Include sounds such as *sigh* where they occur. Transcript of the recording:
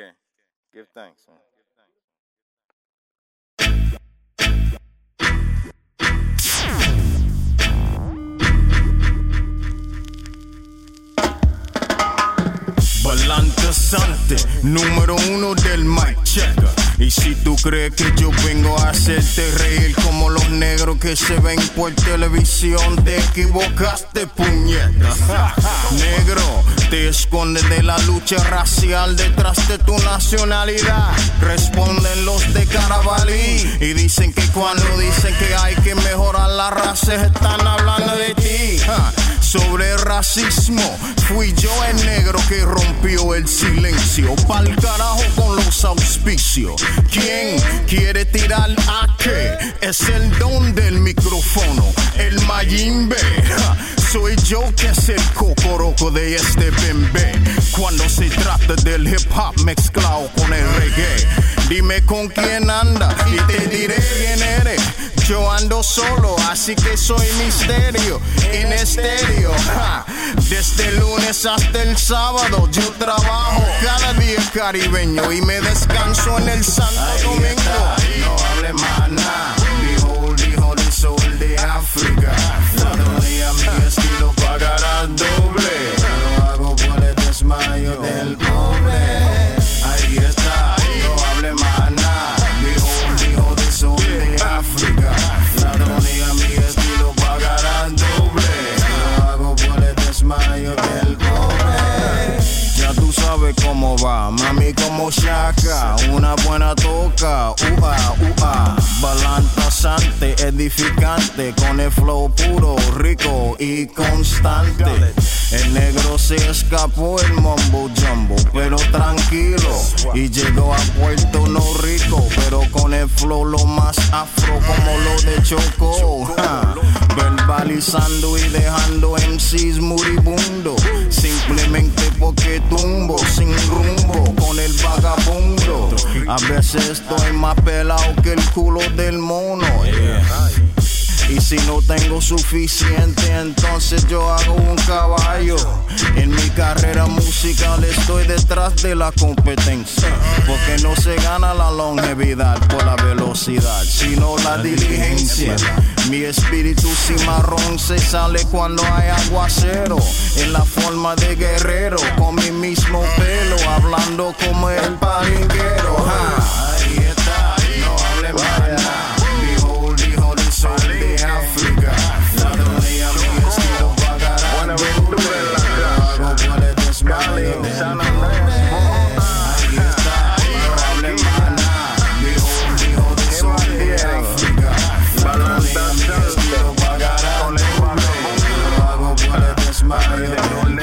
Okay. Give thanks, man. Balantazante, número uno del mic check. Y si tú crees que yo vengo a hacerte reír como los negros que se ven por televisión, te equivocaste, puñeta. *laughs* Negro, te escondes de la lucha racial detrás de tu nacionalidad. Responden los de Carabalí y dicen que cuando dicen que hay que mejorar la raza, están hablando de ti. *laughs* Sobre racismo, fui yo el negro que rompió el silencio. Pa'l carajo con los auspicios. ¿Quién quiere tirar a qué? Es el don del micrófono, el Mayimbe. Soy yo que es el cocoroco de este bebé. Cuando se trata del hip hop mezclado con el reggae. Dime con quién anda y te diré ando solo, así que soy misterio en estéreo. Desde el lunes hasta el sábado yo trabajo cada día caribeño y me descanso en el Santo Domingo. Mami como Shaka, una buena toca, ua, ua, balantazante, edificante, con el flow puro, rico y constante. El negro se escapó el mambo jumbo, pero tranquilo, y llegó a Puerto No Rico, pero con el flow lo más afro como lo de Choco, ja, verbalizando y dejando MCs A veces estoy más pelado que el culo del mono. yeah. Y si no tengo suficiente, entonces yo hago un caballo. En mi carrera musical estoy detrás de la competencia. Porque no se gana la longevidad por la velocidad, sino la diligencia. Mi espíritu cimarrón se sale cuando hay aguacero. En la forma de guerrero, con mi mismo pelo, hablando como el palinguero. no, no,